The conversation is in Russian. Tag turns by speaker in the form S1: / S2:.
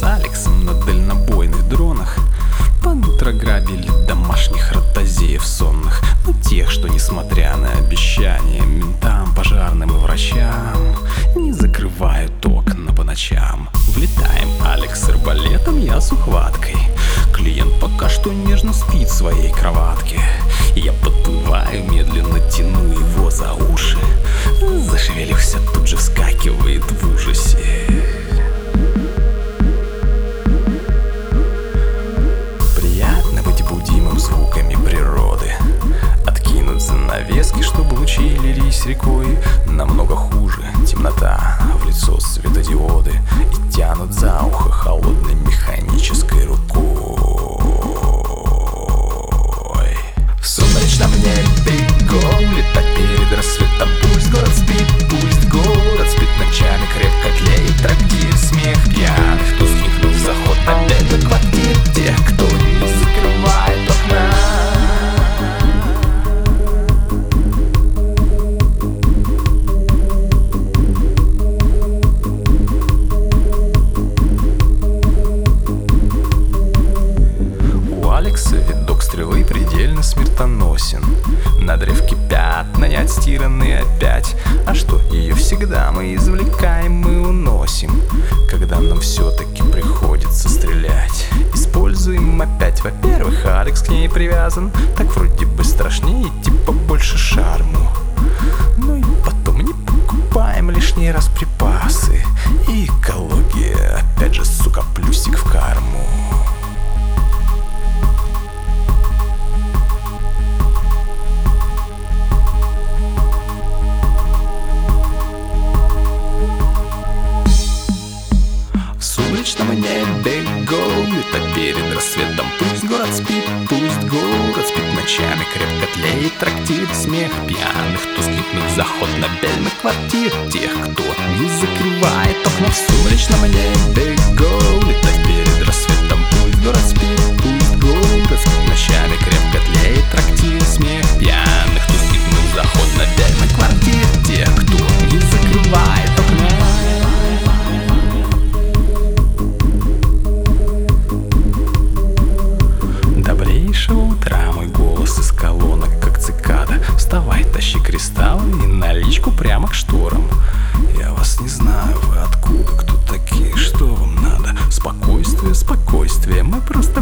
S1: с Алексом на дальнобойных дронах. Под утро грабили домашних ротозеев сонных Но тех, что несмотря на обещания Ментам, пожарным и врачам Не закрывают окна по ночам. Влетаем Алекс с арбалетом, я с ухваткой. Клиент пока что нежно спит в своей кроватке. Я подплываю, медленно тяну его за уши. Зашевелился, тут же вскакивает в ужасе рекой. Намного предельно смертоносен. На древке пятна не отстиранные опять. А что, ее всегда мы извлекаем, мы уносим. Когда нам все-таки приходится стрелять. Используем опять, во-первых, Алекс к ней привязан. Так вроде бы страшнее, типа больше шарму. Ну и потом не покупаем лишний раз припасы. И экология, опять же, сука, плюсик Сумрачном небе голубь перед рассветом Пусть город спит, пусть город спит. Ночами Крепко тлеет трактир, смех пьяных Тусклит заход на бельных квартир. Тех, кто не закрывает окна. В сумрачном небе голубь наличку прямо к шторам. Я вас не знаю, вы откуда, кто такие, что вам надо. Спокойствие, спокойствие, мы просто